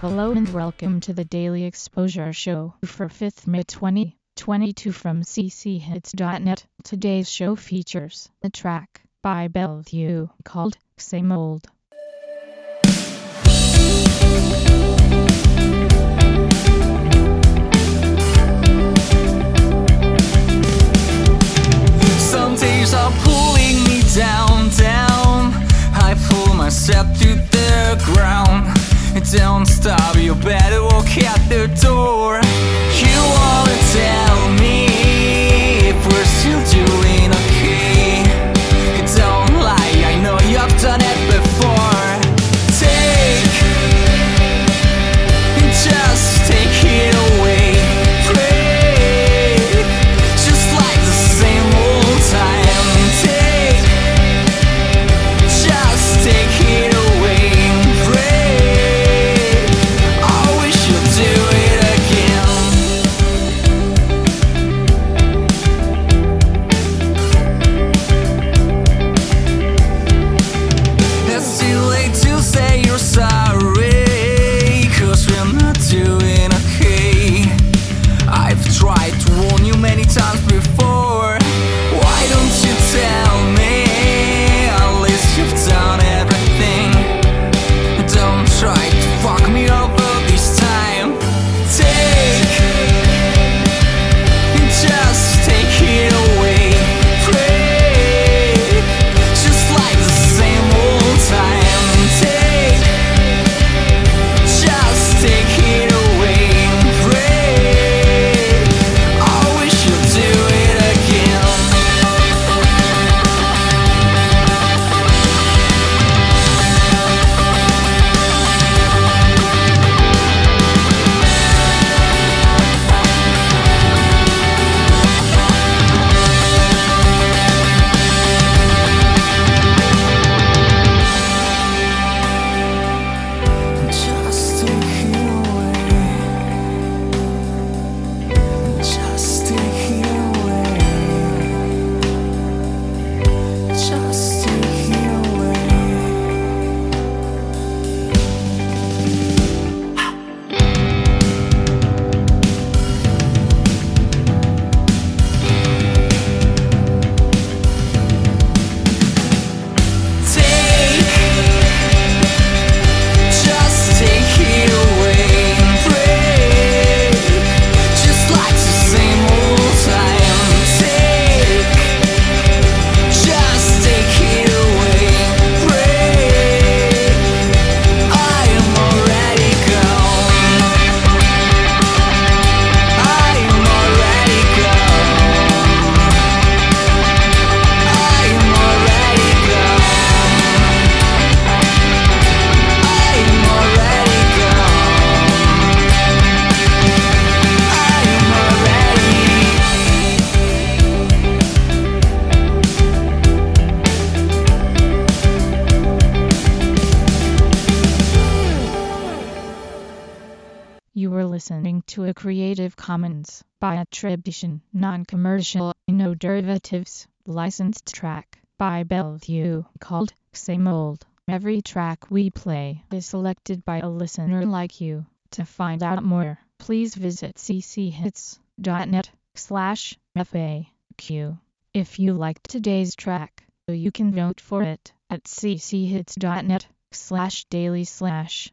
Hello and welcome to the Daily Exposure Show for 5th May 2022 from cchits.net. Today's show features a track by Bellevue called Same Old. Some days are pulling me down, Don't stop, you better walk out the door. Listening to a Creative Commons by attribution, non-commercial, no derivatives, licensed track by Bellevue called Same Old. Every track we play is selected by a listener like you. To find out more, please visit cchits.net slash FAQ. If you liked today's track, you can vote for it at cchits.net slash daily slash